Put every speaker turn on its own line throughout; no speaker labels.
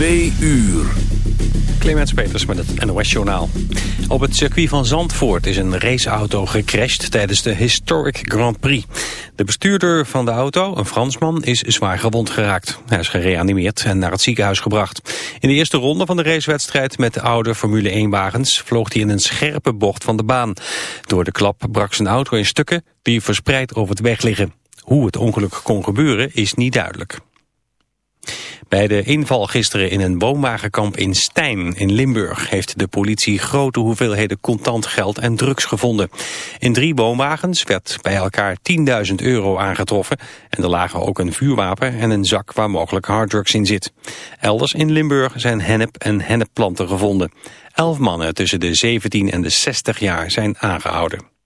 Twee uur.
Clemens Peters met het NOS-journaal. Op het circuit van Zandvoort is een raceauto gecrashed tijdens de Historic Grand Prix. De bestuurder van de auto, een Fransman, is zwaar gewond geraakt. Hij is gereanimeerd en naar het ziekenhuis gebracht. In de eerste ronde van de racewedstrijd met de oude Formule 1-wagens... vloog hij in een scherpe bocht van de baan. Door de klap brak zijn auto in stukken die verspreid over het weg liggen. Hoe het ongeluk kon gebeuren is niet duidelijk. Bij de inval gisteren in een woonwagenkamp in Stijn in Limburg heeft de politie grote hoeveelheden contant geld en drugs gevonden. In drie woonwagens werd bij elkaar 10.000 euro aangetroffen en er lagen ook een vuurwapen en een zak waar mogelijk harddrugs in zit. Elders in Limburg zijn hennep en hennepplanten gevonden. Elf mannen tussen de 17 en de 60 jaar zijn aangehouden.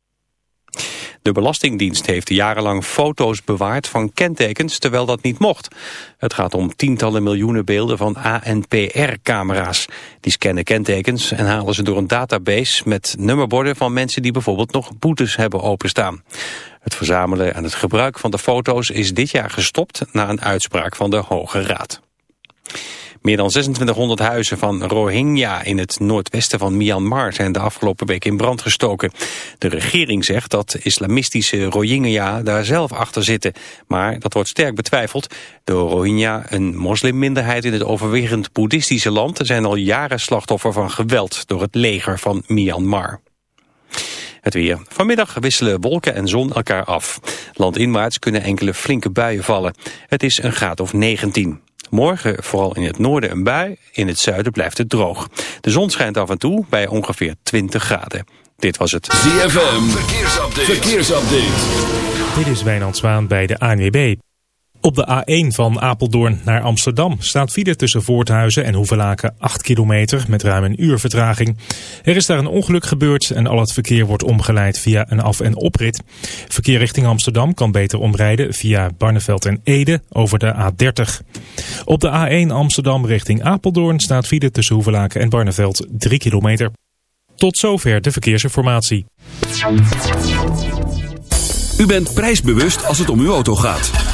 De Belastingdienst heeft jarenlang foto's bewaard van kentekens terwijl dat niet mocht. Het gaat om tientallen miljoenen beelden van ANPR-camera's. Die scannen kentekens en halen ze door een database met nummerborden van mensen die bijvoorbeeld nog boetes hebben openstaan. Het verzamelen en het gebruik van de foto's is dit jaar gestopt na een uitspraak van de Hoge Raad. Meer dan 2600 huizen van Rohingya in het noordwesten van Myanmar zijn de afgelopen week in brand gestoken. De regering zegt dat islamistische Rohingya daar zelf achter zitten. Maar dat wordt sterk betwijfeld. De Rohingya, een moslimminderheid in het overwegend boeddhistische land, zijn al jaren slachtoffer van geweld door het leger van Myanmar. Het weer. Vanmiddag wisselen wolken en zon elkaar af. Landinwaarts kunnen enkele flinke buien vallen. Het is een graad of 19. Morgen vooral in het noorden een bui, in het zuiden blijft het droog. De zon schijnt af en toe bij ongeveer 20 graden. Dit was het
ZFM, verkeersupdate. verkeersupdate.
Dit is Wijnand Zwaan bij de ANWB. Op de A1 van Apeldoorn naar Amsterdam staat file tussen Voorthuizen en Hoevelaken 8 kilometer met ruim een uur vertraging. Er is daar een ongeluk gebeurd en al het verkeer wordt omgeleid via een af- en oprit. Verkeer richting Amsterdam kan beter omrijden via Barneveld en Ede over de A30. Op de A1 Amsterdam richting Apeldoorn staat file tussen Hoevelaken en Barneveld 3 kilometer. Tot zover de verkeersinformatie.
U bent prijsbewust als het om uw auto gaat.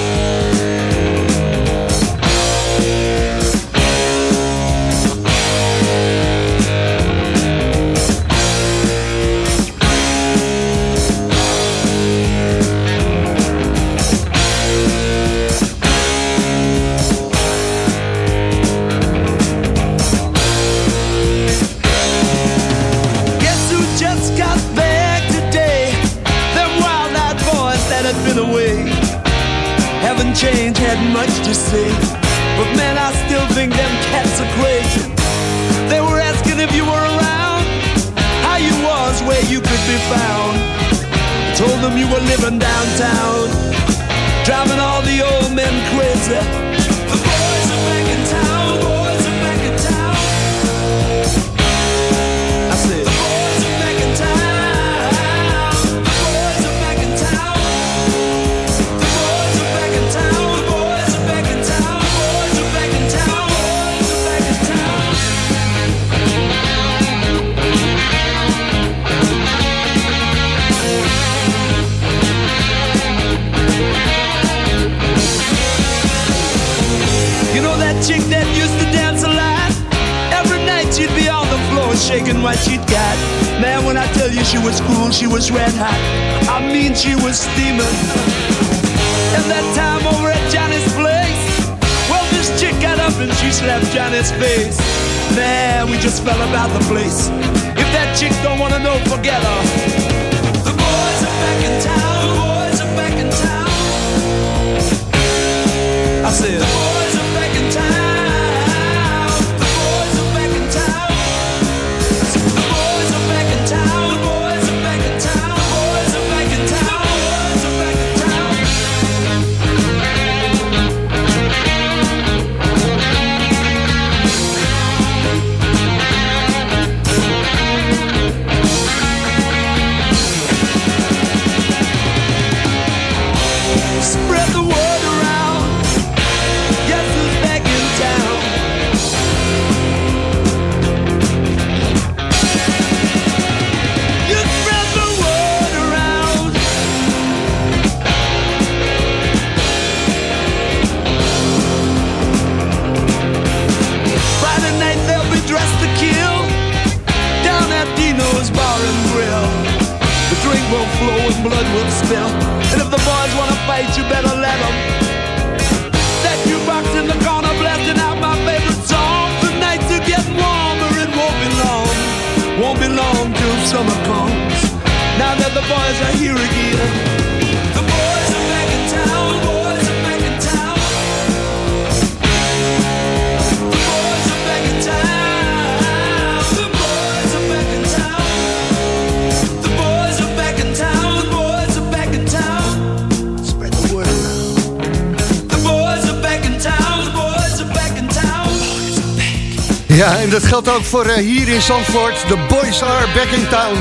Geldt ook voor eh, hier in Zandvoort. The boys are back in town.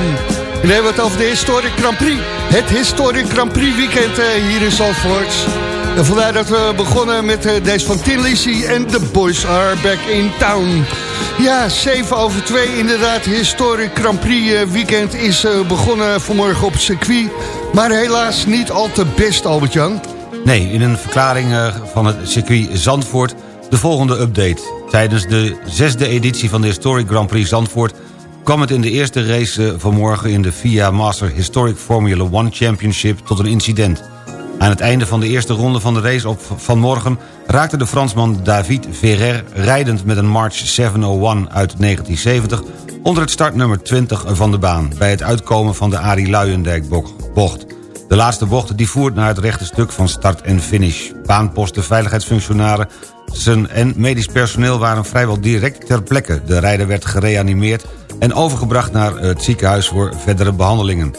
En dan hebben het over de Historic Grand Prix. Het Historic Grand Prix weekend eh, hier in Zandvoort. En vandaar dat we begonnen met eh, deze van Tin en The Boys are back in town. Ja, 7 over 2 inderdaad. Historic Grand Prix weekend is begonnen vanmorgen op het circuit. Maar helaas niet al te best, Albert-Jan.
Nee, in een verklaring van het circuit Zandvoort de volgende update. Tijdens de zesde editie van de Historic Grand Prix Zandvoort... kwam het in de eerste race eh, vanmorgen in de FIA Master Historic Formula One Championship tot een incident. Aan het einde van de eerste ronde van de race op vanmorgen... raakte de Fransman David Ferrer rijdend met een March 701 uit 1970... onder het startnummer 20 van de baan... bij het uitkomen van de Arie Luijendijk bocht. De laatste bocht die voert naar het rechte stuk van start en finish. Baanposten, veiligheidsfunctionarissen en medisch personeel waren vrijwel direct ter plekke. De rijder werd gereanimeerd en overgebracht naar het ziekenhuis voor verdere behandelingen.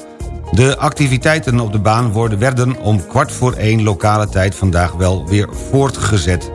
De activiteiten op de baan worden, werden om kwart voor één lokale tijd vandaag wel weer voortgezet.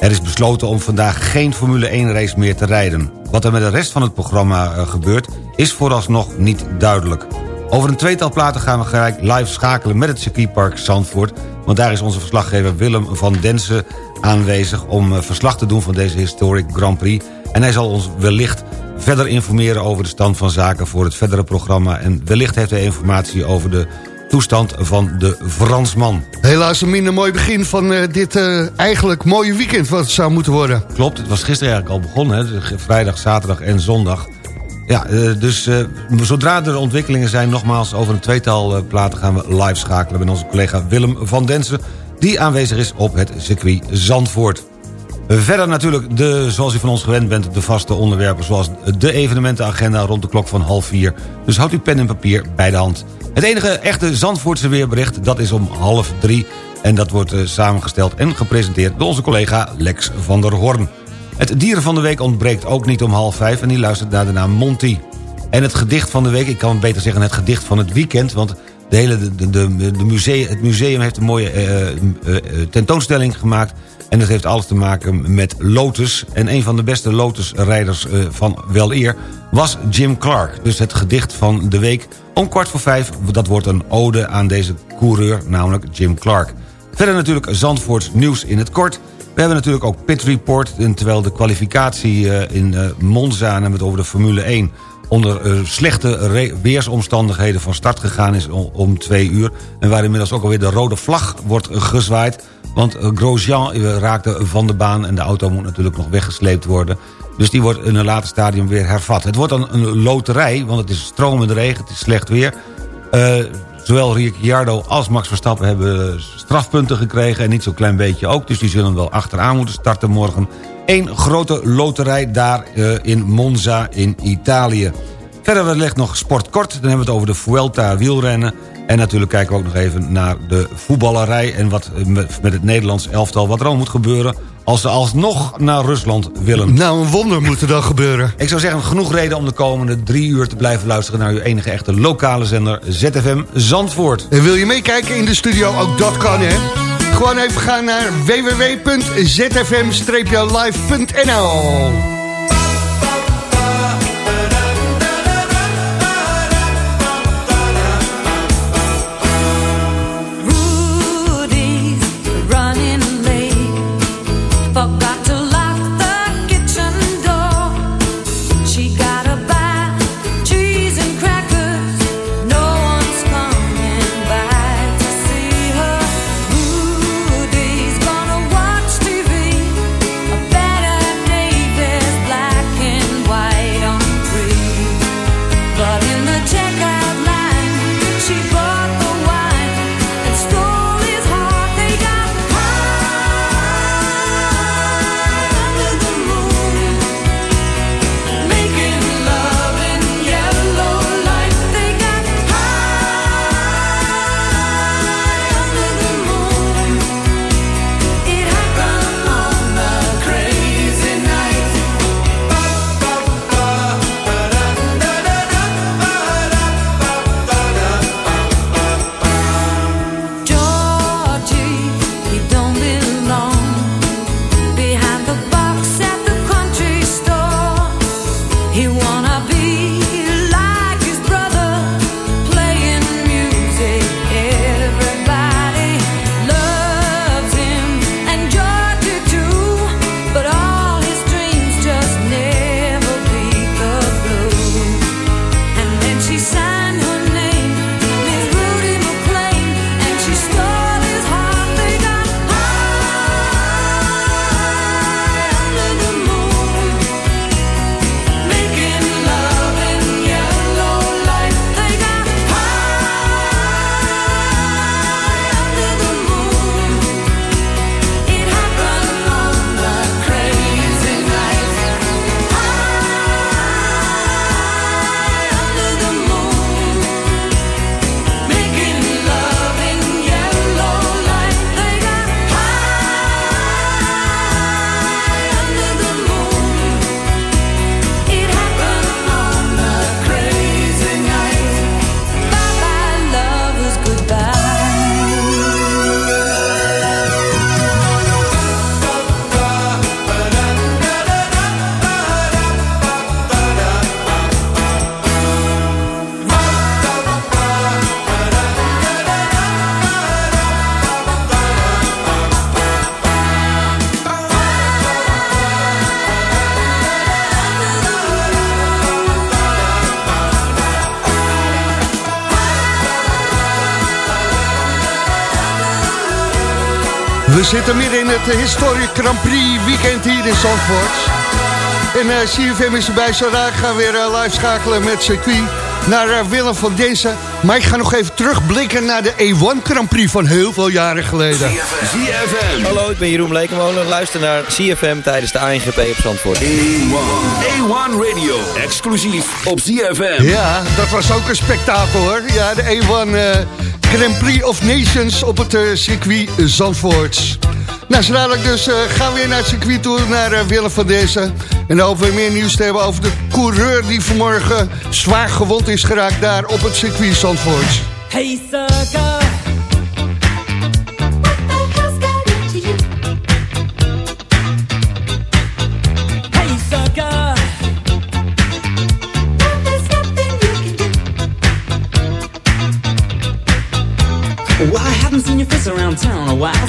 Er is besloten om vandaag geen Formule 1 race meer te rijden. Wat er met de rest van het programma eh, gebeurt is vooralsnog niet duidelijk. Over een tweetal platen gaan we gelijk live schakelen met het circuitpark Zandvoort... want daar is onze verslaggever Willem van Densen aanwezig... om eh, verslag te doen van deze Historic Grand Prix. En hij zal ons wellicht verder informeren over de stand van zaken... voor het verdere programma. En wellicht heeft hij informatie over de toestand van de Fransman.
Helaas een minder mooi begin van eh, dit eh, eigenlijk mooie weekend wat het zou moeten worden.
Klopt, het was gisteren eigenlijk al begonnen. Hè? Dus Vrijdag, zaterdag en zondag. Ja, dus zodra er ontwikkelingen zijn... nogmaals, over een tweetal platen gaan we live schakelen... met onze collega Willem van Densen... die aanwezig is op het circuit Zandvoort. Verder natuurlijk, de, zoals u van ons gewend bent... de vaste onderwerpen zoals de evenementenagenda rond de klok van half vier. Dus houd uw pen en papier bij de hand. Het enige echte Zandvoortse weerbericht, dat is om half drie... en dat wordt eh, samengesteld en gepresenteerd door onze collega Lex van der Hoorn. Het dieren van de week ontbreekt ook niet om half vijf... en die luistert naar de naam Monty. En het gedicht van de week, ik kan beter zeggen het gedicht van het weekend... want de hele, de, de, de museum, het museum heeft een mooie eh, eh, eh, tentoonstelling gemaakt... en dat heeft alles te maken met Lotus. En een van de beste Lotus-rijders van wel eer was Jim Clark. Dus het gedicht van de week om kwart voor vijf... dat wordt een ode aan deze coureur, namelijk Jim Clark. Verder natuurlijk Zandvoorts nieuws in het kort... We hebben natuurlijk ook Pit Report, en terwijl de kwalificatie in Monza... en het over de Formule 1 onder eh, slechte weersomstandigheden van start gegaan is om, twee uur. En waar inmiddels ook alweer de rode vlag wordt gezwaaid. Want eh, Grosjean eh, raakte van de baan en de auto moet natuurlijk nog weggesleept worden. Dus die wordt in een later stadium weer hervat. Het wordt dan een loterij, want het is stromende regen, het is slecht weer. Eh, zowel Ricciardo als Max Verstappen hebben strafpunten gekregen... en niet zo'n klein beetje ook, dus die zullen wel achteraan moeten starten morgen. Eén grote loterij daar eh, in Monza in Italië. Verder ligt nog sport kort, dan hebben we het over de Vuelta wielrennen... en natuurlijk kijken we ook nog even naar de voetballerij... en wat eh, met met het Nederlands elftal, wat er al moet gebeuren... als ze alsnog naar Rusland willen.
Nou, een wonder moet er dan gebeuren.
Ik zou zeggen, genoeg reden om de komende drie uur te blijven luisteren... naar uw enige echte lokale zender ZFM Zandvoort.
En wil je meekijken in de studio? Ook dat kan, hè? Gewoon even gaan naar www.zfm-live.nl zitten midden in het historic Grand Prix weekend hier in Zandvoort. En eh CFM is erbij, zo gaan we weer eh, live schakelen met circuit naar eh, Willem van Densen. Maar ik ga nog even terugblikken naar de E1 Grand Prix van heel veel jaren geleden.
ZFM. Hallo, ik ben Jeroen Blekenmolen. Luister naar CFM tijdens de ANGP op Zandvoort.
A1 Radio, exclusief op ZFM.
Ja, dat was ook een spektakel hoor. Ja, de E1 eh, Grand Prix of Nations op het eh, circuit Zandvoort. Nou, dadelijk dus eh, gaan we weer naar het circuit toe, naar eh, Willem van Dezen. En dan hopen we meer nieuws te hebben over de coureur die vanmorgen zwaar gewond is geraakt daar op het circuit Zandvoort.
Hey, sucker. Hey, sucker. Well, I haven't seen your face around town a while,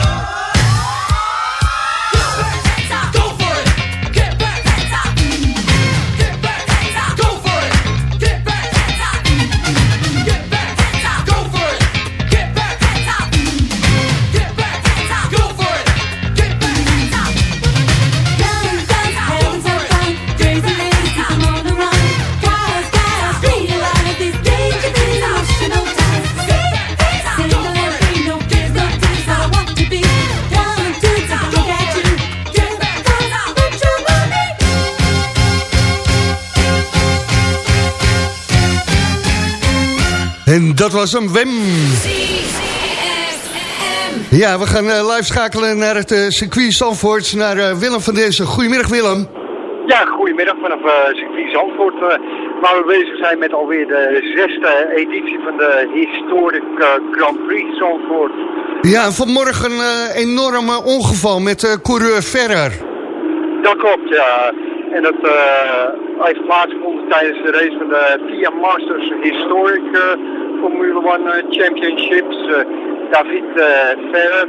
En dat was hem, Wem. Ja, we gaan eh, live schakelen naar het eh, circuit Zandvoort, naar eh, Willem van Dezen. Goedemiddag Willem.
Ja, goedemiddag vanaf circuit Zandvoort. waar we bezig zijn met alweer de zesde editie van de Historic Grand Prix Zandvoort.
Ja, vanmorgen een enorm eh, ongeval met coureur Ferrer.
Dat klopt, ja. En dat heeft plaatsgevonden tijdens de race van de FIA Masters Historic Formule 1 eh, Championships. Eh, David eh Ferrer.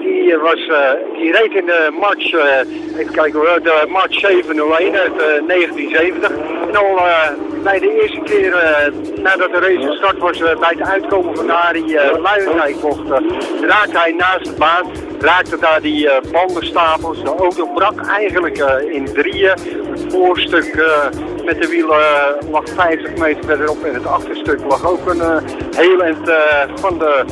Eh, die, eh, was, eh, die reed in de March, eh, even kijken de March 701 uit eh, 1970. En al eh, bij de eerste keer eh, nadat de race gestart was, eh, bij het uitkomen van daar die uh, Luijendijkbocht, eh, raakte hij naast de baan. Raakte daar die eh, bandenstapels. De auto brak eigenlijk eh, in drieën. Het voorstuk eh, met de wielen eh, lag 50 meter verderop en het achterstuk lag ook een eh, heel eind eh, van de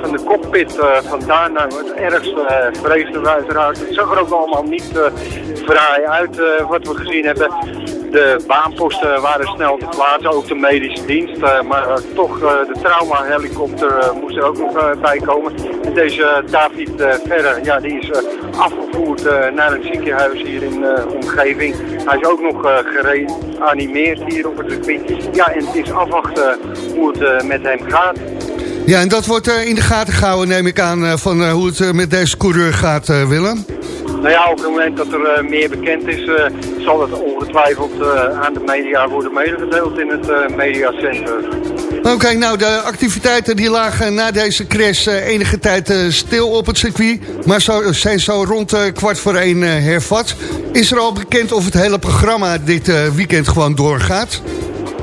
van de cockpit vandaan. Nou, het ergste uh, vreesden we uiteraard. Het zag er ook allemaal niet uh, fraai uit uh, wat we gezien hebben. De baanposten waren snel te plaatsen, ook de medische dienst. Maar toch, de trauma-helikopter moest er ook nog bij komen. En deze David Verre, ja, die is afgevoerd naar een ziekenhuis hier in de omgeving. Hij is ook nog gereanimeerd hier op het circuit. Ja, en het is afwachten hoe het met hem gaat.
Ja, en dat wordt uh, in de gaten gehouden, neem ik aan, uh, van uh, hoe het met deze coureur gaat, Willem.
Nou ja, op het moment dat er uh, meer bekend is, uh, zal het ongetwijfeld uh, aan de media worden medegedeeld in het mediacenter.
Oké, okay, nou de activiteiten die lagen na deze crash enige tijd stil op het circuit, maar zo, zijn zo rond kwart voor één hervat. Is er al bekend of het hele programma dit weekend gewoon doorgaat?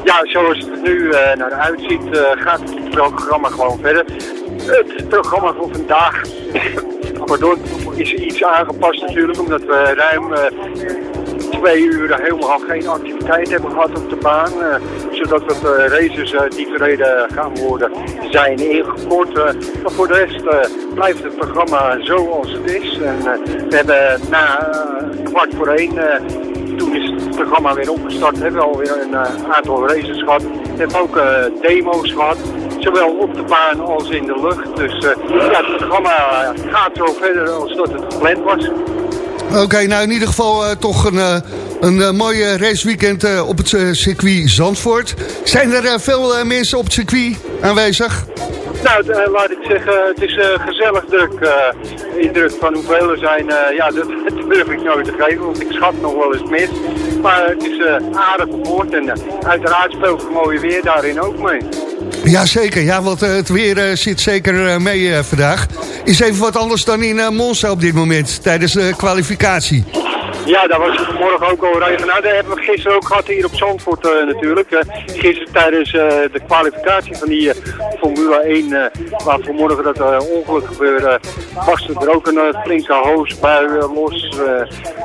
Ja, zoals het nu uh, naar uitziet, uh, gaat het programma gewoon verder. Het programma voor vandaag pardon, is iets aangepast natuurlijk, omdat we ruim uh, twee uur helemaal geen activiteit hebben gehad op de baan. eh, zodat eh, races eh, die verreden gaan worden zijn ingekort. eh. maar voor de rest eh, blijft het programma zoals het is. En eh, we hebben na eh, kwart voor één, eh, toen is het programma weer opgestart, hebben we alweer een eh, aantal races gehad. We hebben ook eh, demo's gehad. Zowel op de baan als in de lucht. Dus eh, ja, het programma gaat zo verder als dat het gepland was.
Oké, nou in ieder geval toch een, een eh, mooie raceweekend eh, op het eh, circuit Zandvoort. Zijn er veel mensen op het circuit aanwezig?
Nou, laat ik zeggen, het is gezellig druk. indruk van hoeveel er zijn, ja, dat, dat durf ik nooit te geven, want ik schat nog wel eens mis. Maar het is aardig op boord en uiteraard speelt het mooie weer daarin ook mee.
Jazeker, ja, want het weer zit zeker mee vandaag. Is even wat anders dan in Monza op dit moment, tijdens de kwalificatie.
Ja, daar was het vanmorgen ook al regen. Nou, dat hebben we gisteren ook gehad hier op Zandvoort eh, natuurlijk. Eh, gisteren tijdens eh, de kwalificatie van die Formule 1, eh, waar vanmorgen dat ongeluk gebeurde, barstte er ook een flinke hoosbui los.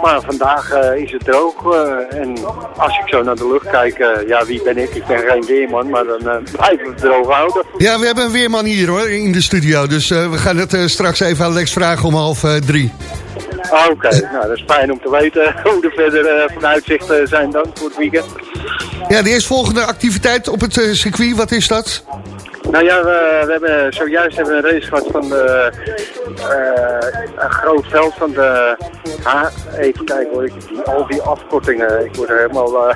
maar vandaag is het droog. en als ik zo naar de lucht kijk, ja, wie ben ik? Ik ben geen weerman, maar dan blijven we het droog houden.
Ja, we hebben een weerman hier hoor, in de studio. Dus we gaan het straks even aan Lex vragen om half drie.
Ah, Oké, nou dat is fijn om te weten hoe de verder eh, vooruitzichten zijn dan voor het weekend.
Ja, de eerstvolgende activiteit op het eh, circuit, wat is dat?
Nou ja, we, we hebben zojuist hebben we een race gehad van de, eh, een groot veld van de... Ha, even kijken hoor, ik, die, al die afkortingen, ik word er helemaal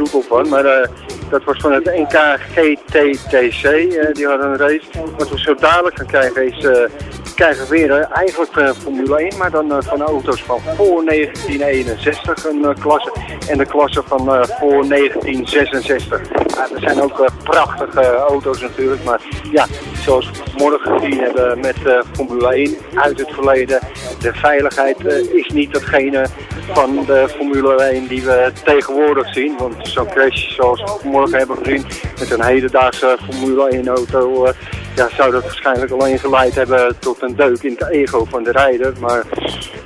uh, van. Maar eh, dat was van het NK GTTC, eh, die hadden een race. Wat we zo dadelijk gaan krijgen is... eh, krijgen we weer eigenlijk eh, Formule 1, maar dan eh, van auto's van voor 1961 een klasse en de klasse van voor 1966. Ja, zijn ook prachtige auto's natuurlijk, maar ja, zoals we morgen gezien hebben met Formule 1 uit het verleden, de veiligheid is niet datgene van de Formule 1 die we tegenwoordig zien. Want zo'n crash zoals we vanmorgen hebben gezien met een hedendaagse Formule 1 auto, eh, ja, zou dat waarschijnlijk alleen geleid hebben tot een deuk in het ego van de rijder. Maar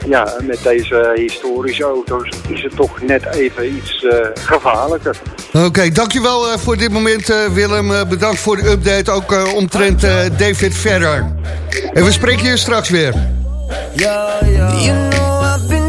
ja, met deze historische auto's is het toch net even iets eh, gevaarlijker.
Oké, dankjewel eh, voor dit moment eh, Willem. Bedankt voor de update, ook eh, omtrent eh, David Ferrer. En we spreken je straks weer.
You know I've been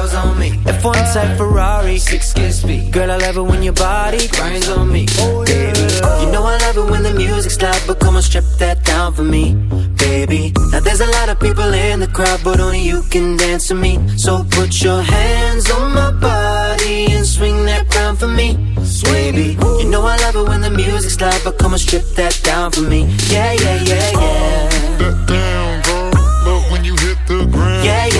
girls on me. F1 type Ferrari, six kiss me. Girl, I love it when your body grinds on me. Baby, you know I love it when the music's loud, but come on, strip that down for me, baby. Now there's a lot of people in the crowd, but only you can dance to me. So put your hands on my body and swing that crown for me, baby. You know I love it when the music's loud, but come on, strip that down for me. Yeah, yeah, yeah, yeah.
That down, girl. Love when you hit the ground.
Yeah, yeah, yeah,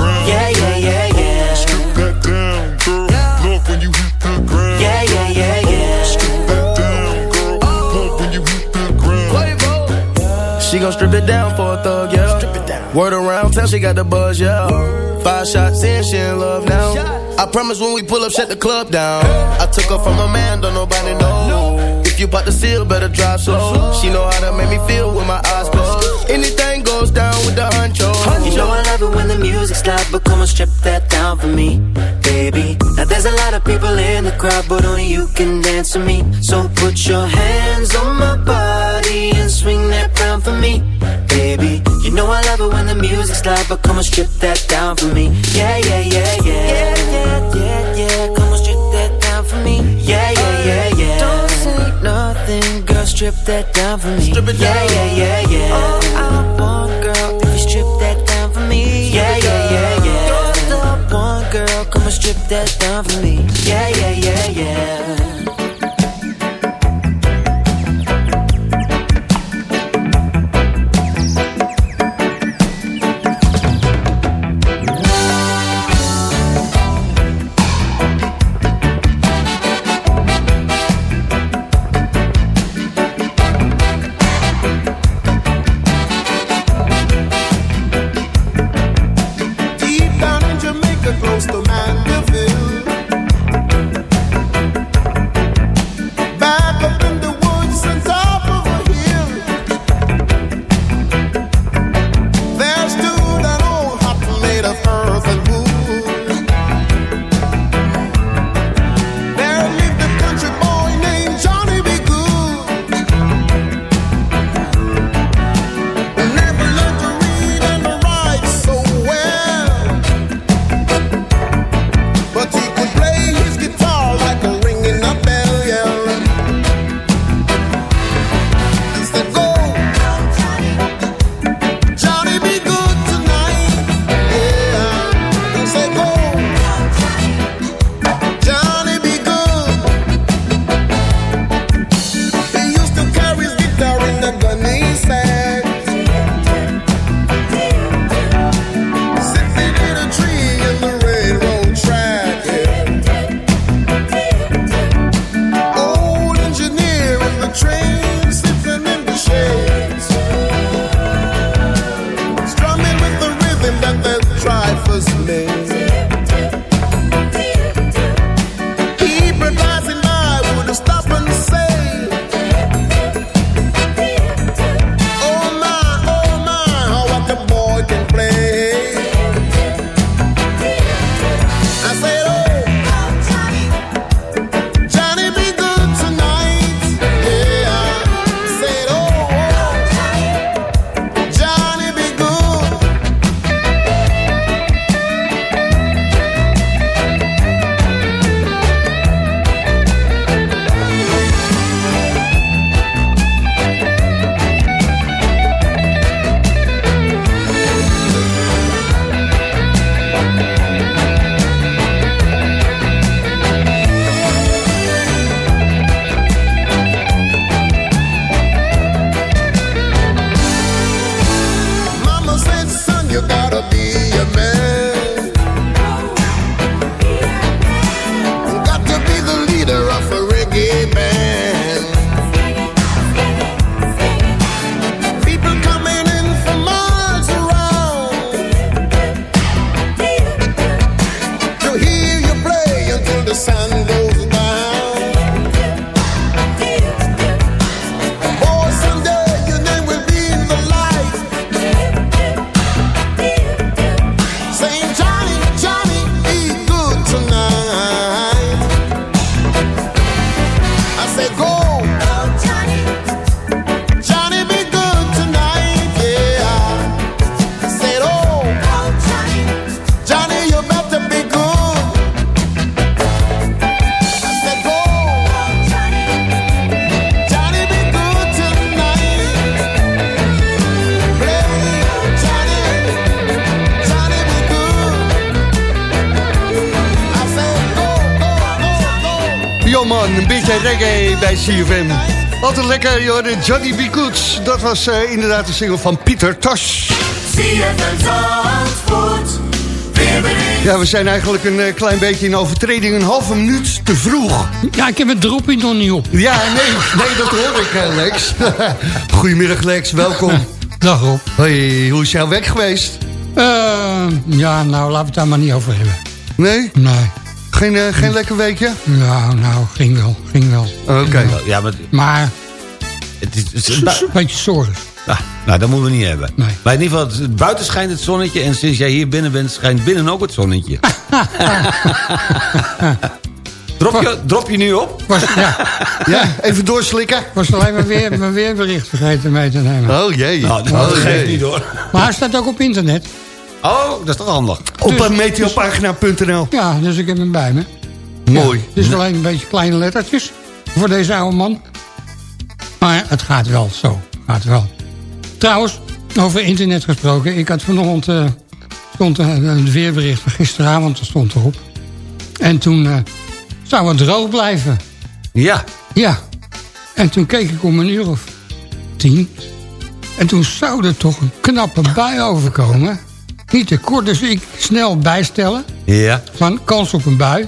Gon' strip it down for a thug, yeah. Strip it down. Word around town, she got the buzz, yeah. Five shots in, she in love now. I promise when we pull up, shut the club down. I took her from a man, don't nobody know. If you bought the seal, better drive slow. She know how to make me feel with my eyes closed. Anything goes down with the honcho.
You know I love it when the music's loud, but come on, strip that down for me, baby. There's a lot of people in the crowd, but only you can dance with me. So put your hands on my body and swing that round for me, baby. You know I love it when the music's loud, but come on, strip that down for me. Yeah, yeah, yeah, yeah. Yeah, yeah, yeah, yeah. Come on, strip that down for me. Yeah, yeah, yeah, yeah. Don't say nothing, girl, strip that down for me. Strip it down. Yeah, yeah, yeah, yeah. Oh, I want, girl, if you strip that down for me. Yeah, yeah, yeah, yeah. That down for me. Yeah, yeah, yeah, yeah.
Altijd lekker, joh, de Johnny B. Goods. Dat was eh, inderdaad de single van Pieter Tosh. Ja, we zijn eigenlijk een eh, klein beetje in overtreding, een halve minuut te vroeg.
Ja, ik heb het droppie nog niet op.
Ja, nee, nee dat hoor ik, eh, Lex. Goedemiddag, Lex, welkom.
Dag Rob.
Hoi, hoe is jouw week geweest?
Eh, ja, nou, laten we het daar maar niet over hebben.
Nee?
Nee.
Geen, geen lekker weekje?
Ja, nou, ging wel, ging wel.
Oké.
Ja, maar
Maar,
het is... het is
een beetje zorgen.
Ah, nou, dat moeten we niet hebben.
Nee.
Maar in ieder geval, het- buiten schijnt het zonnetje... en sinds jij hier binnen bent, schijnt binnen ook het zonnetje. drop, je, drop je nu op?
Was, ja,
Ja, even doorslikken.
ik was alleen maar weer, mijn weerbericht vergeten mee te nemen.
Oh jee.
Nou, dat
oh,
geeft niet hoor.
Maar hij staat ook op internet.
Oh, dat is toch handig.
Op uh, meteopagina.nl.
Ja, dus ik heb hem bij me.
Mooi.
Ja, het is alleen een beetje kleine lettertjes voor deze oude man. Maar het gaat wel zo. Gaat wel. Trouwens, over internet gesproken. Ik had vanochtend eh, stond een weerbericht van gisteravond. Dat stond erop. En toen eh, zou het droog blijven.
Ja.
Ja. En toen keek ik om een uur of tien. En toen zou er toch een knappe bui overkomen. Niet te kort, dus ik snel bijstellen.
Ja.
Van kans op een bui.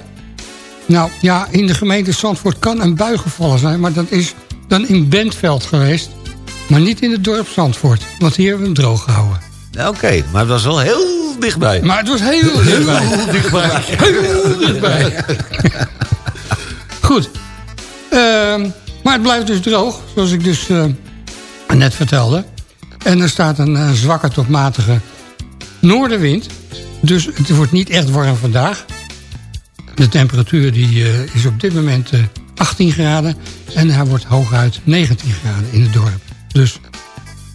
Nou ja, in de gemeente Zandvoort kan een bui gevallen zijn. Maar dat is dan in Bentveld geweest. Maar niet in het dorp Zandvoort. Want hier hebben we hem droog gehouden.
Oké, maar het was wel heel dichtbij.
Maar het was heel dichtbij.
Heel dichtbij.
Heel dichtbij. Goed. Ehm, maar het blijft dus droog. Zoals ik dus eh, net vertelde. En er staat een eh, zwakke tot matige noordenwind. Dus het wordt niet echt warm vandaag. De temperatuur die, eh, is op dit moment 18 graden. En hij wordt hooguit 19 graden in het dorp. Dus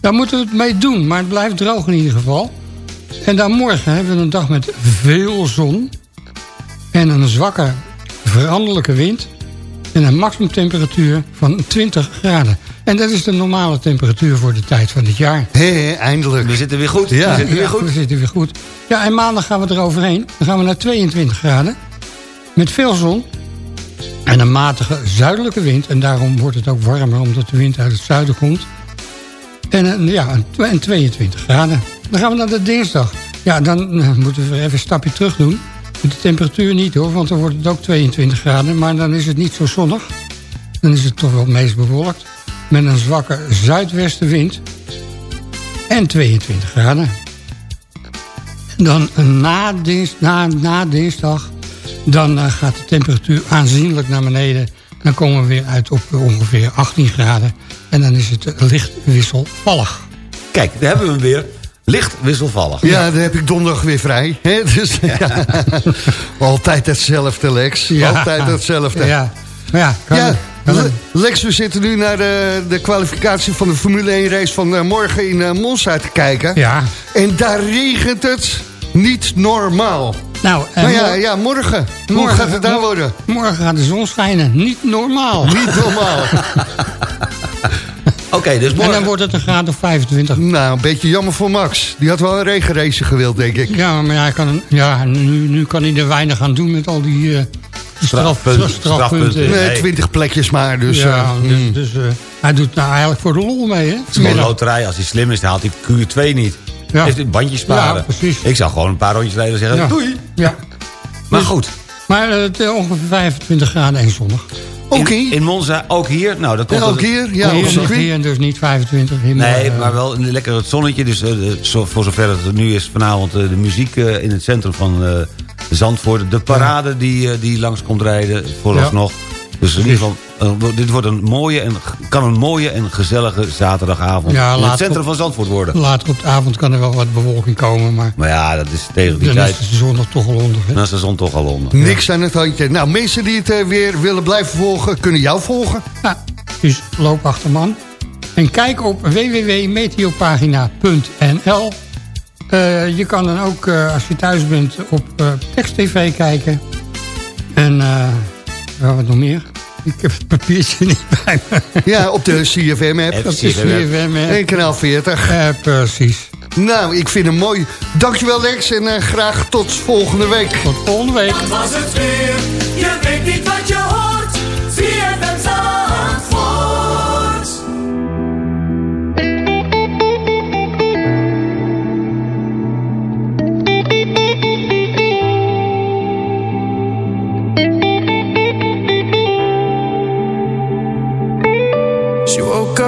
daar moeten we het mee doen. Maar het blijft droog in ieder geval. En dan morgen hebben we een dag met veel zon. En een zwakke veranderlijke wind. En een maximumtemperatuur van 20 graden. En dat is de normale temperatuur voor de tijd van het jaar.
Hé, eindelijk.
We zitten weer goed.
Ja.
We zitten weer
Ja,
goed.
we zitten weer goed. Ja, en maandag gaan we eroverheen. Dan gaan we naar 22 graden. Met veel zon. En een matige zuidelijke wind. En daarom wordt het ook warmer, omdat de wind uit het zuiden komt. En ja, een en 22 graden. Dan gaan we naar de dinsdag. Ja, dan eh, moeten we even een stapje terug doen. Met de temperatuur niet hoor, want dan wordt het ook 22 graden. Maar dan is het niet zo zonnig. Dan is het toch wel het meest bewolkt. Met een zwakke zuidwestenwind. En 22 graden. Dan eh, na, dins, na, na dinsdag... dan eh, gaat de temperatuur aanzienlijk naar beneden. Dan komen we weer uit op eh, ongeveer 18 graden. En dan is het eh, licht wisselvallig.
Kijk, daar hebben we hem weer. Licht wisselvallig.
Ja, dan heb ik donderdag weer vrij. Hè? Dus, ja. Altijd hetzelfde, Lex.
Ja.
Altijd hetzelfde.
Ja, ja, kan-
Ja,
kan-
Le- Lex, we zitten nu naar de, de kwalificatie van de Formule 1 race van eh, morgen in Monza te kijken.
Ja.
En daar regent het niet normaal.
Nou, en
Nou ja,
mor-
ja morgen. Hoe
morgen-
gaat het daar worden?
Morgen gaat de zon schijnen. Niet normaal.
Niet normaal.
Oké, dus
En
morgen...
dan wordt het een graad of 25.
nou, een beetje jammer voor Max. Die had wel een regenrace gewild, denk ik.
Ja, maar hij kan, ja, nu, nu kan hij er weinig aan doen met al die eh straf,
Strafpunten,
strafpunten.
Nee,
Nee.
twintig plekjes maar. Dus,
ja,
eh,
dus,
mm.
dus, eh, hij doet nou eigenlijk voor de lol mee, hè?
Het is gewoon loterij. Als hij slim is, dan haalt hij Q2 niet.
Ja.
Het bandje sparen.
Ja, precies.
Ik zou gewoon een paar rondjes rijden en zeggen,
Ja.
doei.
Ja.
Maar goed,
Maar eh, het is ongeveer 25 graden en zonnig.
Oké.
in, in Monza, ook hier. Nou, dat komt dat
ook hier. Ja,
hier,
circuit.
hier dus niet 25. Hier
Nee,
maar,
maar
eh,
wel een lekker het zonnetje. Dus eh, zo- voor zover het nu is vanavond eh, de muziek eh, in het centrum van eh, Zandvoort. De parade die, eh, die langs komt rijden vooralsnog. Dus in ieder geval, eh, dit wordt een mooie en, kan een mooie en gezellige zaterdagavond
Ja,
in het centrum
op-
van Zandvoort worden.
Later op de avond kan er wel wat bewolking komen, maar
Maar ja, dat is tegen die
dan
tijd.
is de zon toch al onder. Hè?
Dan is de zon toch al onder.
Niks aan het handje. Nou, mensen die het eh, weer willen blijven volgen, kunnen jou volgen.
Ja, dus loop achter man. En kijk op www.meteopagina.nl Eh, Je kan dan ook, eh, als je thuis bent, op eh Text TV kijken. En eh, wat nog meer? Ik heb het papiertje niet bij me.
Ja, op de CFM-app.
Op de CFM, hè.
En kanaal 40.
Ja, precies.
Nou, ik vind hem mooi. Dankjewel Lex en eh, graag tot volgende week.
Tot volgende week.
Dat was het weer. Je weet niet wat je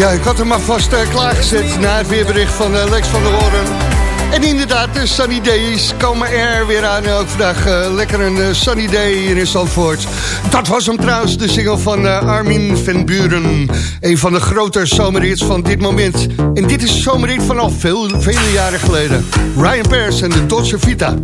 Ja, ik had hem maar vast eh, klaargezet na het weerbericht van eh, Lex van der Hoorn. En inderdaad, de Sunny Days komen er weer aan. Ook vandaag eh, lekker een Sunny Day hier in Zandvoort. Dat was hem trouwens, de single van Armin van Buren. Een van de grote zomerhits van dit moment. En dit is een van al veel, vele jaren geleden. Ryan Pers en de Dolce Vita.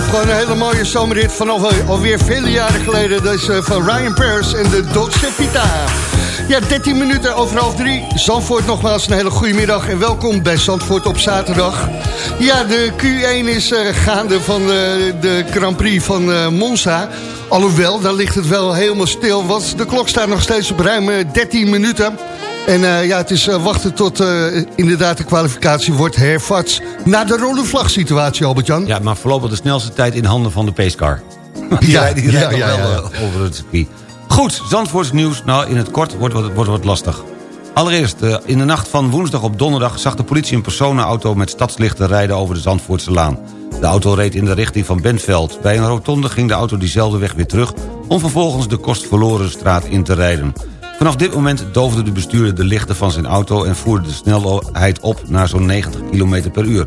Blijft gewoon een hele mooie zomerrit van al, alweer vele jaren geleden. Dat is eh, van Ryan Paris en de Dolce Vita. Ja, 13 minuten over half drie. Zandvoort nogmaals een hele goede middag en welkom bij Zandvoort op zaterdag. Ja, de Q1 is eh, gaande van eh, de Grand Prix van Monza. Alhoewel, daar ligt het wel helemaal stil, want de klok staat nog steeds op ruim eh, 13 minuten. En eh, ja, het is eh, wachten tot eh, inderdaad de kwalificatie wordt hervat. Na de rode vlag situatie, Albert-Jan.
Ja, maar voorlopig de snelste tijd in handen van de pacecar. Die
Ja,
rijdt, die
ja,
rijdt nog
ja,
wel over het circuit. Goed, Zandvoorts nieuws. Nou, in het kort wordt het wordt wat lastig. Allereerst, in de nacht van woensdag op donderdag... zag de politie een personenauto met stadslichten rijden over de Zandvoortse Laan. De auto reed in de richting van Bentveld. Bij een rotonde ging de auto diezelfde weg weer terug... om vervolgens de Kostverlorenstraat in te rijden. Vanaf dit moment doofde de bestuurder de lichten van zijn auto... en voerde de snelheid op naar zo'n 90 km per uur.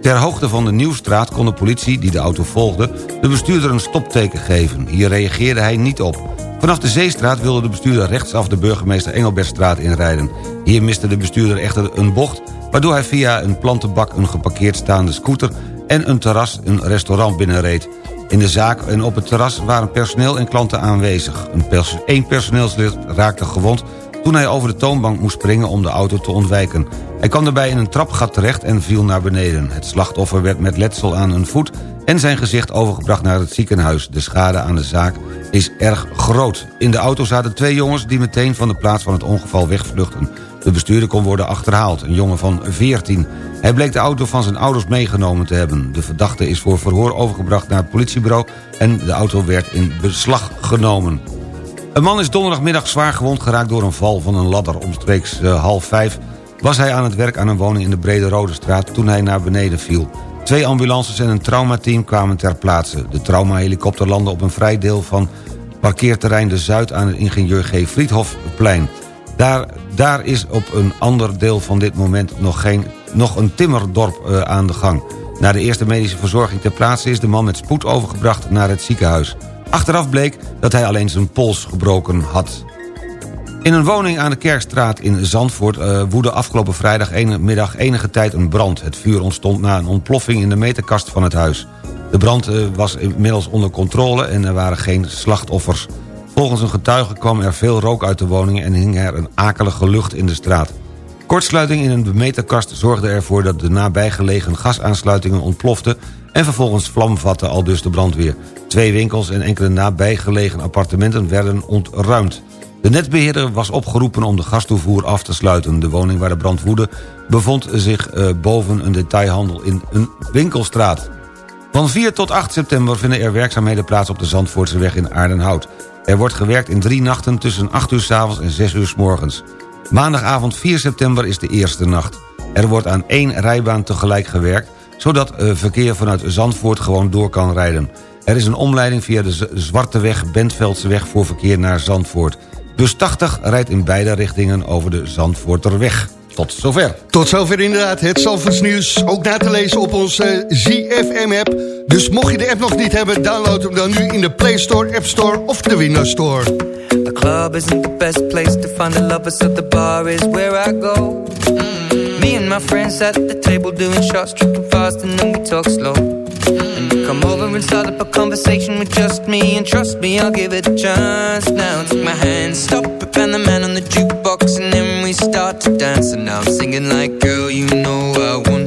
Ter hoogte van de Nieuwstraat kon de politie, die de auto volgde... de bestuurder een stopteken geven. Hier reageerde hij niet op. Vanaf de Zeestraat wilde de bestuurder rechtsaf de burgemeester Engelbertstraat inrijden. Hier miste de bestuurder echter een bocht... waardoor hij via een plantenbak een geparkeerd staande scooter... en een terras een restaurant binnenreed. In de zaak en op het terras waren personeel en klanten aanwezig. Een pers Eén personeelslid raakte gewond toen hij over de toonbank moest springen om de auto te ontwijken. Hij kwam daarbij in een trapgat terecht en viel naar beneden. Het slachtoffer werd met letsel aan een voet en zijn gezicht overgebracht naar het ziekenhuis. De schade aan de zaak is erg groot. In de auto zaten twee jongens die meteen van de plaats van het ongeval wegvluchten. De bestuurder kon worden achterhaald, een jongen van 14. Hij bleek de auto van zijn ouders meegenomen te hebben. De verdachte is voor verhoor overgebracht naar het politiebureau... en de auto werd in beslag genomen. Een man is donderdagmiddag zwaar gewond geraakt door een val van een ladder. Omstreeks eh, half vijf was hij aan het werk aan een woning in de Brede Rode Straat... toen hij naar beneden viel. Twee ambulances en een traumateam kwamen ter plaatse. De traumahelikopter landde op een vrij deel van parkeerterrein De Zuid... aan het ingenieur G. Friedhofplein. Daar, daar is op een ander deel van dit moment nog, geen, nog een timmerdorp eh, aan de gang. Na de eerste medische verzorging ter plaatse is de man met spoed overgebracht naar het ziekenhuis. Achteraf bleek dat hij alleen zijn pols gebroken had. In een woning aan de Kerkstraat in Zandvoort uh, woedde afgelopen vrijdag ene middag enige tijd een brand. Het vuur ontstond na een ontploffing in de meterkast van het huis. De brand uh, was inmiddels onder controle en er waren geen slachtoffers. Volgens een getuige kwam er veel rook uit de woning en hing er een akelige lucht in de straat. Kortsluiting in een meterkast zorgde ervoor dat de nabijgelegen gasaansluitingen ontploften... en vervolgens vlam vatte al dus de brandweer. Twee winkels en enkele nabijgelegen appartementen werden ontruimd. De netbeheerder was opgeroepen om de gastoevoer af te sluiten. De woning waar de brand woedde bevond zich uh, boven een detailhandel in een winkelstraat. Van 4 tot 8 september vinden er werkzaamheden plaats op de Zandvoortseweg in Aardenhout. Er wordt gewerkt in drie nachten tussen 8 uur s avonds en 6 uur s morgens. Maandagavond 4 september is de eerste nacht. Er wordt aan één rijbaan tegelijk gewerkt... zodat uh, verkeer vanuit Zandvoort gewoon door kan rijden. Er is een omleiding via de Z Zwarte Weg, Bentveldseweg voor verkeer naar Zandvoort. Bus 80 rijdt in beide richtingen over de Zandvoorterweg. Tot zover.
Tot zover inderdaad het Zandvoorts nieuws. Ook na te lezen op onze ZFM-app. Dus mocht je de app nog niet hebben, download hem dan nu in de Play Store, App Store of de Windows Store.
The club isn't the best place to find the lovers, so the bar is where I go. Mm. Me and my friends at the table doing shots, tripping fast, and then we talk slow. And come over and start up a conversation with just me, and trust me, I'll give it a chance. Now take my hand, stop it, and the man on the jukebox, and then we start to dance. And now I'm singing like, girl, you know I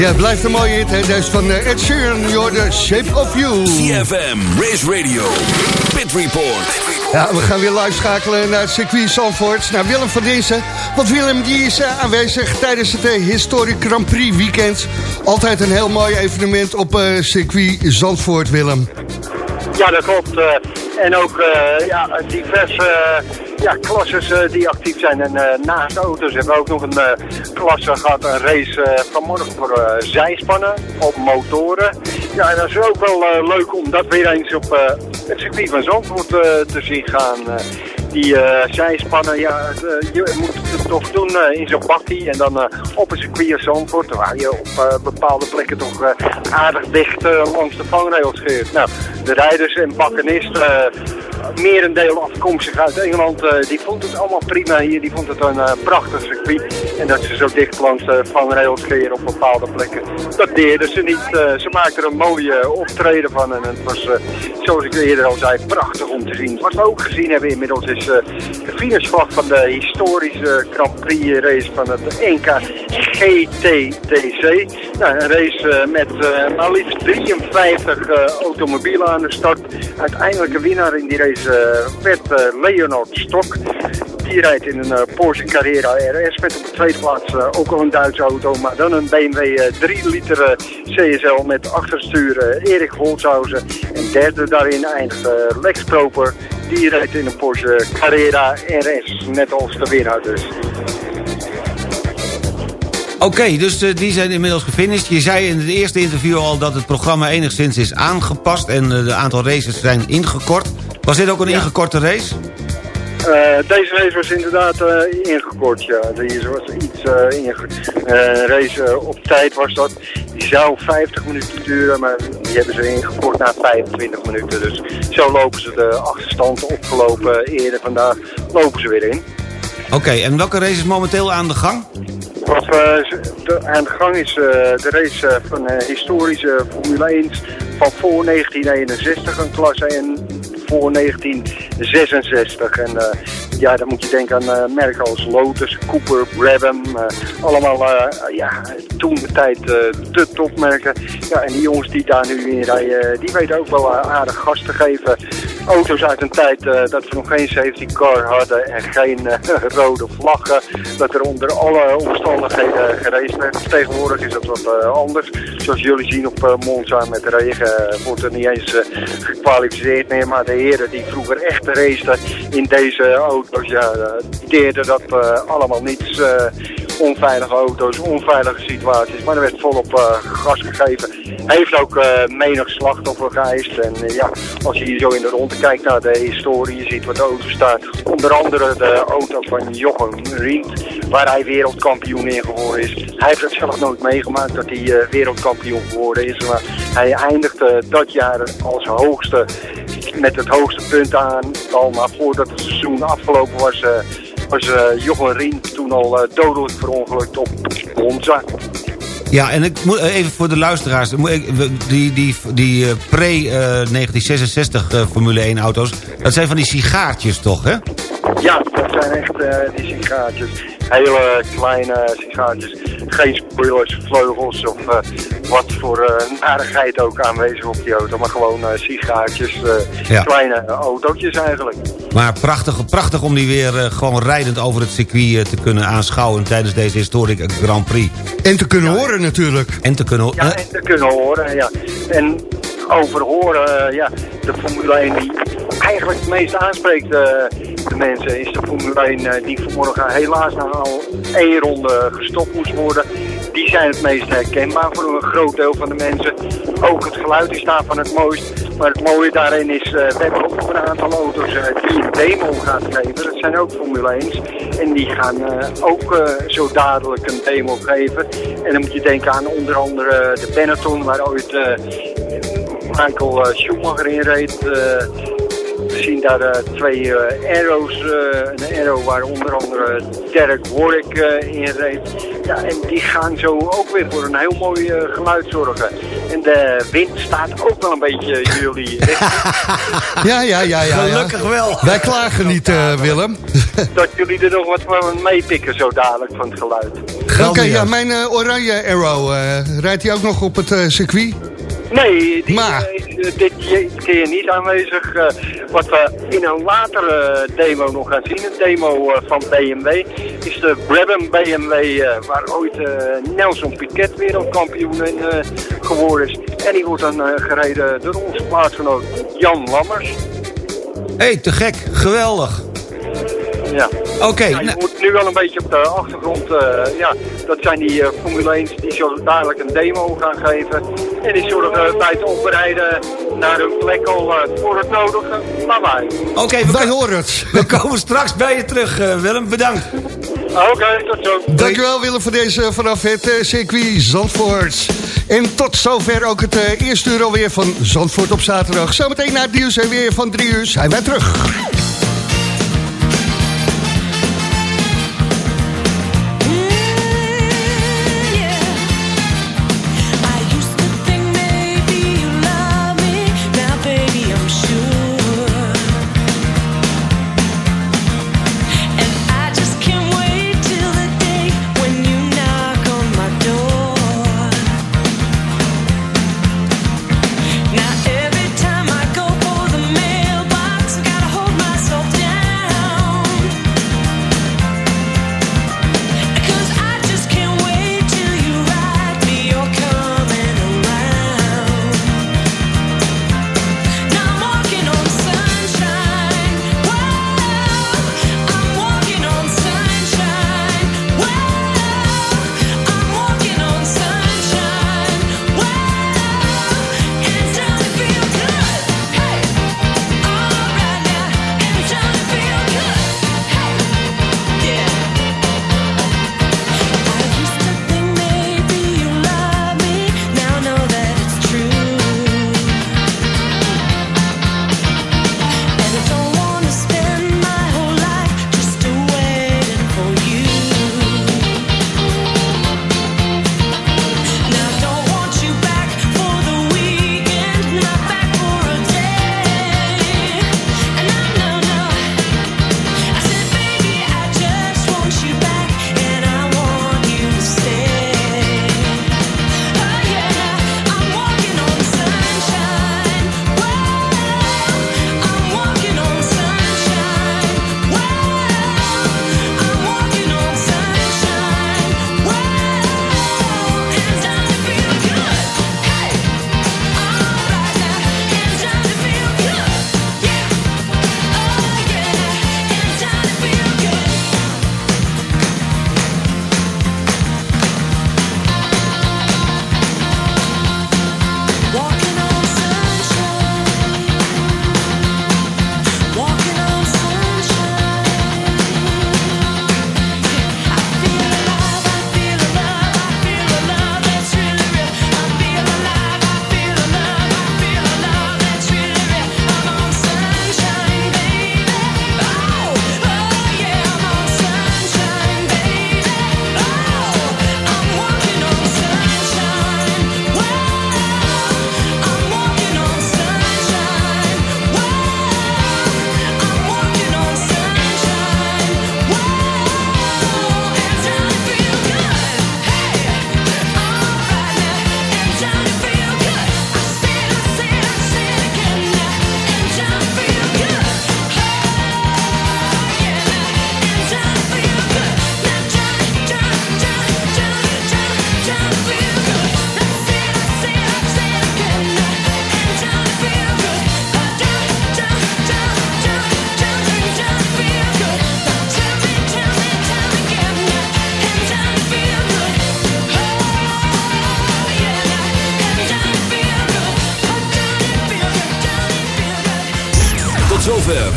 Ja, het blijft een mooie hit, hè? Deze van eh, Ed Sheeran, You're the Shape of You.
CFM, Race Radio, Pit Report.
Ja, we gaan weer live schakelen naar het circuit Zandvoort. Naar Willem van Dinsen. Want Willem die is eh, aanwezig tijdens het eh, Historic Grand Prix weekend. Altijd een heel mooi evenement op eh, circuit Zandvoort, Willem.
Ja, dat klopt. eh, en ook eh, ja, diverse eh, ja, klasses eh, die actief zijn. En eh, naast auto's hebben we ook nog een eh, klasse gehad, een race vanmorgen voor zijspannen op motoren. Ja, en dat is ook wel leuk om dat weer eens op het circuit van Zandvoort te zien gaan. Die zijspannen, ja, je moet het toch doen in zo'n bakkie en dan op een circuit van Zandvoort, waar je op bepaalde plekken toch aardig dicht langs de vangrail scheert. Nou, de rijders en bakkenisten, uh, merendeel afkomstig uit Engeland, eh, die vond het allemaal prima hier. Die vond het een eh, prachtig circuit. En dat ze zo dicht langs de vangrail scheren op bepaalde plekken, dat deerden ze niet. Eh, ze maakten er een mooie optreden van en het was, eh, zoals ik eerder al zei, prachtig om te zien. Wat we ook gezien hebben inmiddels is eh, de finishvlag van de historische Grand Prix race van het NK GTDC. Nou, een race eh, met eh, maar liefst 53 eh, automobielen aan de start. Uiteindelijke winnaar in die race eh, werd eh, Leonard Stok. Die rijdt in een eh, Porsche Carrera RS met op de tweede plaats eh, ook al een Duitse auto, maar dan een BMW eh, 3 liter eh, CSL met achterstuur eh, Erik Holzhausen. En derde daarin eindigt eh, Lex. Die rijdt in een Porsche Carrera RS, net als de winnaar dus.
Oké, dus eh, die zijn inmiddels gefinished. Je zei in het eerste interview al dat het programma enigszins is aangepast... en eh, de aantal races zijn ingekort. Was dit ook een ingekorte race?
Eh, deze race was inderdaad eh, ingekort, ja. Deze was iets uh, ingekort. een race eh, op tijd was dat. Die zou 50 minuten duren, maar die hebben ze ingekort na 25 minuten. Dus zo lopen ze de achterstand opgelopen eerder vandaag, lopen ze weer in.
Oké, en welke race is momenteel aan de gang?
Wat eh, ze- de, aan de gang is eh, de race eh, van eh, historische Formule 1 van voor 1961 een klasse en voor 1966. En eh, ja, dan moet je denken aan eh, merken als Lotus, Cooper, Brabham. eh, allemaal ja, toen de tijd de topmerken. Ja, en die jongens die daar nu in rijden, die weten ook wel aardig gas te geven. Auto's uit een tijd eh, dat we nog geen safety car hadden en geen eh, rode vlaggen. Dat er onder alle omstandigheden geraced werd. Tegenwoordig is dat wat eh, anders. Zoals jullie zien op Monza met regen wordt er niet eens gekwalificeerd meer. Maar de heren die vroeger echt raceten in deze auto's, ja, die deden dat allemaal niets. onveilige auto's, onveilige situaties. Maar er werd volop gas gegeven. Heeft ook eh, menig slachtoffer geëist. En eh, ja, als je hier zo in de ronde kijkt naar de historie, je ziet wat auto's staan. Onder andere de auto van Jochen Rindt, waar hij wereldkampioen in geworden is. Hij heeft het zelf nooit meegemaakt dat hij eh, wereldkampioen geworden is. Maar hij eindigde dat jaar als hoogste, met het hoogste punt aan. Al maar voordat het seizoen afgelopen was, was eh Jochen Rindt toen al eh, dodelijk verongelukt op Monza.
Ja, en ik moet eh, even voor de luisteraars... die, die, die eh, pre-1966 Formule 1 auto's... dat zijn van die sigaartjes toch, hè?
Ja, dat zijn echt eh, die sigaartjes. Hele kleine sigaartjes. Geen spoilers, vleugels of eh, wat voor eh narigheid ook aanwezig op die auto. Maar gewoon eh sigaartjes, eh,
Ja.
kleine autootjes eigenlijk.
Maar prachtig, prachtig om die weer eh, gewoon rijdend over het circuit te kunnen aanschouwen... tijdens deze historic Grand Prix.
En te kunnen horen natuurlijk.
En te kunnen horen.
Ja, en te kunnen horen, ja. En over horen, ja, de Formule 1 die eigenlijk het meest aanspreekt eh, de mensen... is de Formule 1 eh, die vanmorgen helaas na al één ronde gestopt moest worden. die zijn het meest herkenbaar voor een groot deel van de mensen. Ook het geluid is daarvan het mooist. Maar het mooie daarin is, eh, we hebben ook een aantal auto's die een demo gaan geven. Dat zijn ook Formule 1's. En die gaan ook zo dadelijk een demo geven. En dan moet je denken aan onder andere de Benetton, waar ooit Michael Schumacher in reed. We zien daar eh, twee eh, arrows, eh, een arrow waar onder andere Derek Warwick eh, in reed. Ja, en die gaan zo ook weer voor een heel mooi geluid zorgen. En de wind staat ook wel een beetje jullie richting.
Ja, ja, ja, ja. ja.
Gelukkig wel.
Wij klagen niet, eh, Willem.
dat jullie er nog wat van meepikken zo dadelijk van het geluid.
Oké, ja, mijn oranje Arrow, eh, rijdt hij ook nog op het circuit?
Nee, die
Maar-
eh, eh, dit keer niet aanwezig. Eh, wat we in een latere demo nog gaan zien, een demo eh, van BMW, is de Brabham BMW, eh, waar ooit eh, Nelson Piquet wereldkampioen in eh, geworden is. En die wordt dan eh, gereden door onze plaatsgenoot Jan Lammers.
Hé, hey, te gek. Geweldig.
Ja.
Oké,
Ja, je
nou-
moet nu wel een beetje op de achtergrond. eh, ja, dat zijn die eh, Formule 1's die zo dadelijk een demo gaan geven. En die zorgen bij het opbereiden naar hun plek al eh, voor het nodige lawaai.
Oké, we
Wij horen het.
We komen straks bij je terug, eh, Willem. Bedankt.
Oké, tot zo.
Dankjewel Willem voor deze vanaf het eh, circuit Zandvoort. En tot zover ook het eh, eerste uur alweer van Zandvoort op zaterdag. Zometeen na het nieuws en weer van drie uur zijn wij terug.